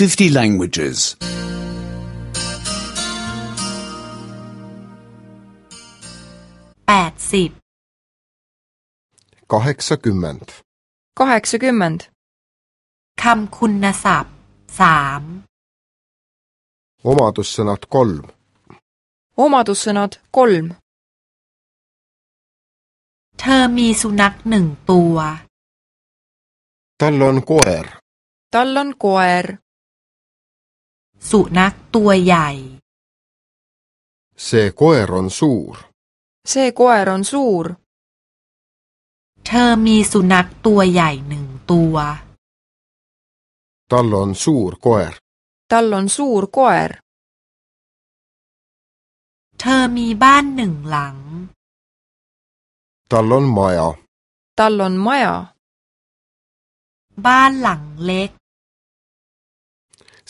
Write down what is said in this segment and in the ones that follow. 50 languages. 80 kaheksakümmend 80คำคุณศัพท์สาม omadussõnad kolm omadussõnad kolm เธอมีสุนัขหนึ่งตัว tal on koer tal on koer สุนัขตัวใหญ่ Se koer on suur. Se koer on suur. เธอมีสุนัขตัวใหญ่หนึ่งตัว Tal on suur koer. Tal on suur koer. เธอมีบ้านหนึ่งหลัง Tal on maja. Tal on maja. บ้านหลังเล็ก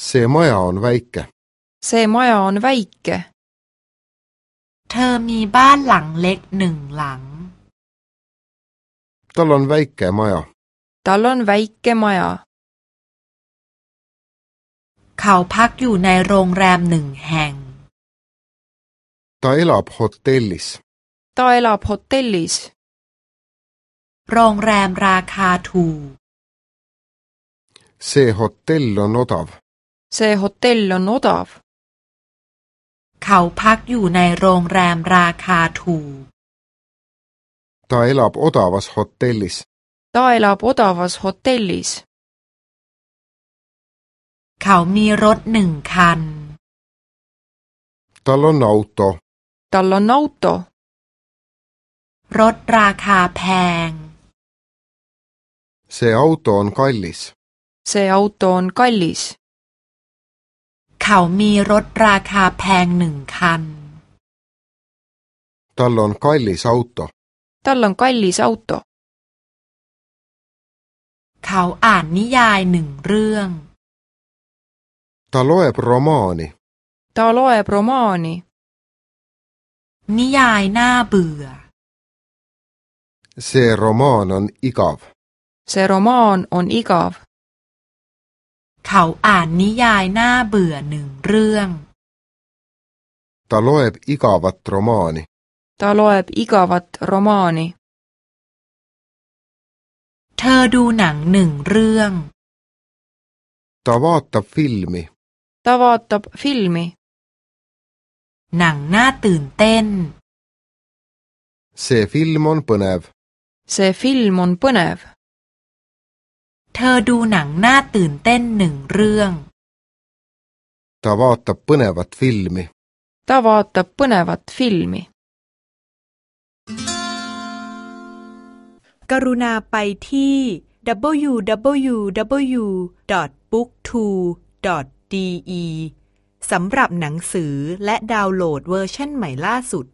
See maja on väike. See maja on väike. Tal o น väike maja. Tal on väike อ a j a เขาพักอยู่ในโรงแรมหนึ่งแห่งตอยลอบโฮเทลิสตอเลอบโฮเทลลิส โรงแรมราคาถูกเซโฮเทลลอนอตาว see hotell on odav. เขาพักอยู่ในโรงแรมราคาถูก ta elab odavas hotellis. ta elab odavas hotellis. เขามีรถหนึ่งคัน tal on auto. tal on auto. รถราคาแพง see auto on kallis. see auto on kallis. ขามีรถราคาแพงหนึ่งคันตอลลอนคอยลิสอุตโตตอลลอนคอยลิสอุตโตเขาอ่านนิยายหนึ่งเรื่องตอลโอเโปรโมนีตอลโอเโปรโมนีนิยายน่าเบื่อ เซโรมอนอนอิกอฟเซโรมอนอนอิกอฟเขาอ่านนิยายน่าเบื่อหนึ่งเรื่อง Ta loeb ikavat romaani. Ta loeb ikavat romaani. เธอดูหนังหนึ่งเรื่อง Ta vaatab filmi. Ta vaatab filmi. หนังน่าตื่นเต้น See film on põnev. See film on põnev. เธอดูหนังน่าตื่นเต้นหนึ่งเรื่อง t a v a า t a põnevat filmi. Ta vaatab põnevat filmi. กรุณาไปที่ www.booktwo.de สำหรับหนังสือและดาวน์โหลดเวอร์ชันใหม่ล่าสุด